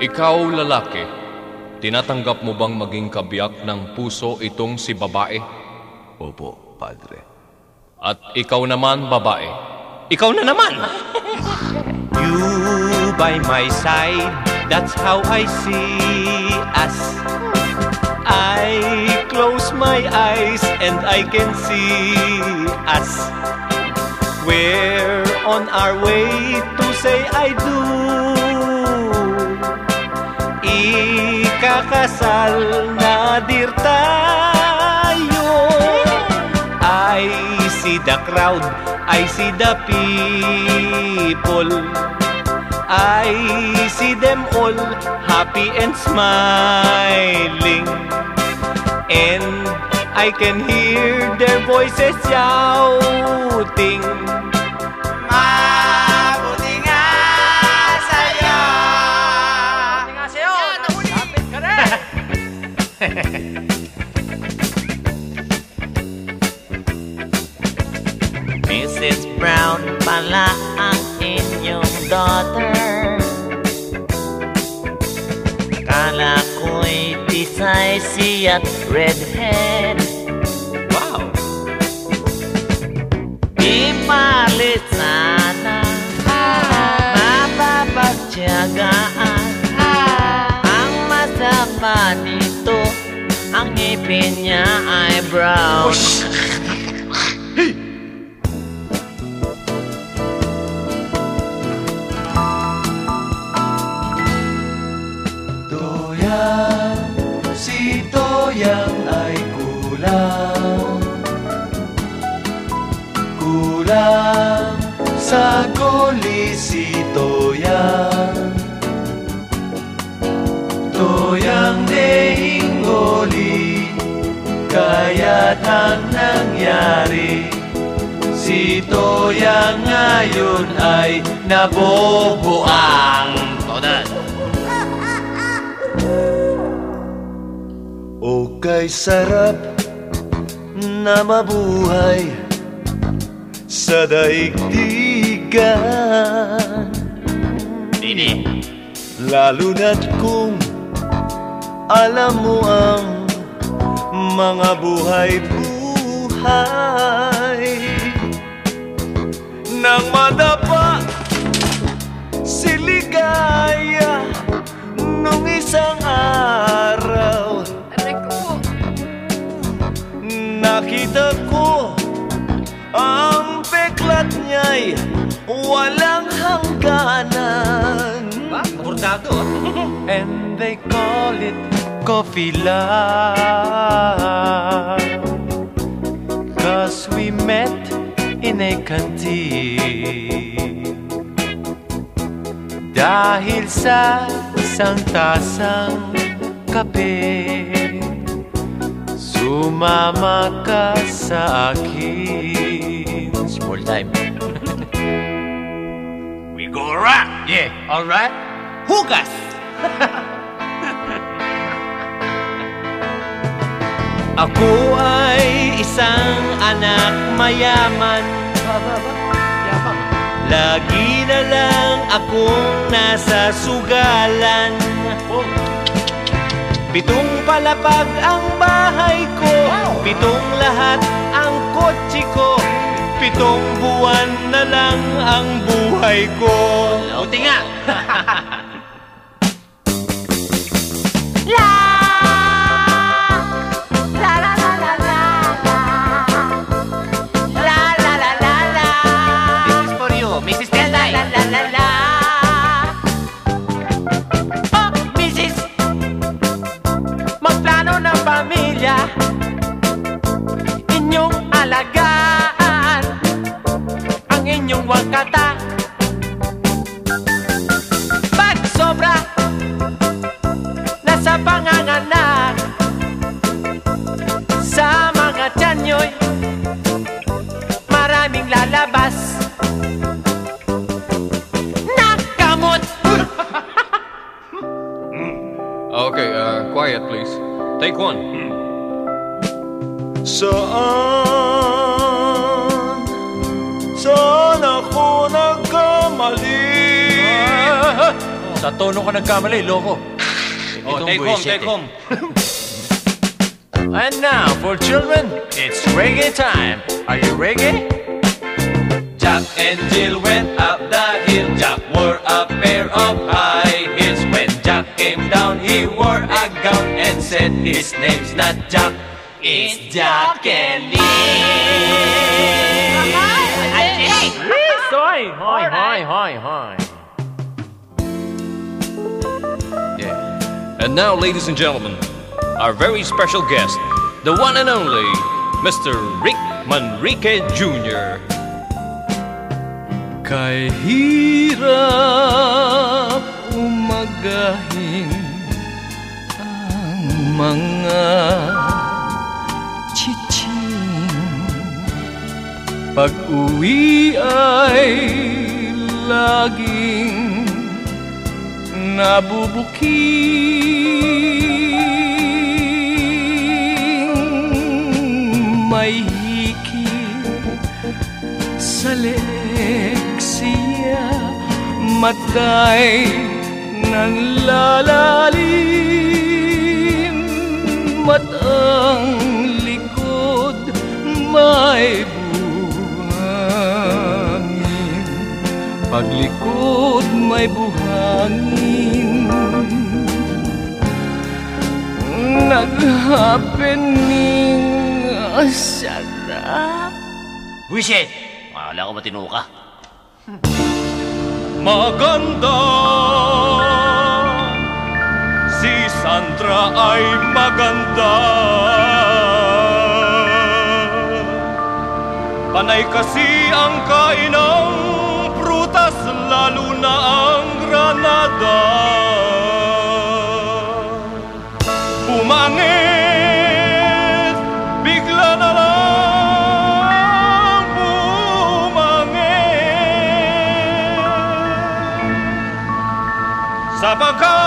Ikaw, lalaki, tinatanggap mo bang maging kabiyak ng puso itong si babae? Opo, Padre. At ikaw naman, babae. Ikaw na naman! You by my side, that's how I see us. I close my eyes and I can see us. We're on our way to say I do. Ikakasal na dir tayo. I see the crowd, I see the people. I see them all happy and smiling. And I can hear their voices shouting. Mrs. Brown pala ang inyong daughter. Kala ko'y decisive at redhead. Wow! Ipalit sana. Mapapagtyagaan Ang masama nito Ang ngipin niya ay brown. Toyang, si Toyang ay kulang. Sa goli si goli Kaya't ang nangyari. Si Toyang ngayon ay naboboang Todas O kay sarap na mabuhay sa daigdigan. Dini Lalo na't kung alam mo ang mga buhay-buhay Nang madapa si ligaya nung isang araw Aray ko. Nakita ko ang peklat niya'y walang hangganan Ba? Abordado And they call it coffee Cause we met in a canteen Dahil sa isang tasang kape Sumama ka sa akin Small time We go around Yeah, alright Hugas Ako ay isang anak mayaman. Lagi na lang akong nasa sugalan. Pitong palapag ang bahay ko. Pitong lahat ang kotse ko. Pitong buwan na lang ang buhay ko. Buti nga Take one. Saan? Saan ako nagkamali? Sa tono ka nagkamali, loko. Oh, Itong take home, take eh. home. And now, for children, it's reggae time. Are you reggae? Jack and Jill went up the his name's not Jack, it's Jack and Hoy, hoy, hoy, hoy, hoy. And now, ladies and gentlemen, our very special guest, the one and only Mr. Rick Manrique Jr. Kay hirap umagahin ang mga chiching. Pag-uwi ay laging nabubuking. May hikit sa leeg siya Matay nanlalalim Matang likod may buhangin Paglikod may buhangin Nag-happening sarap Buisit! Wala ko matino ka. Maganda Sandra ay maganda. Panay kasi ang kainang prutas Lalo na ang granada. Bumangit Bigla na lang bumangit. Sapagkat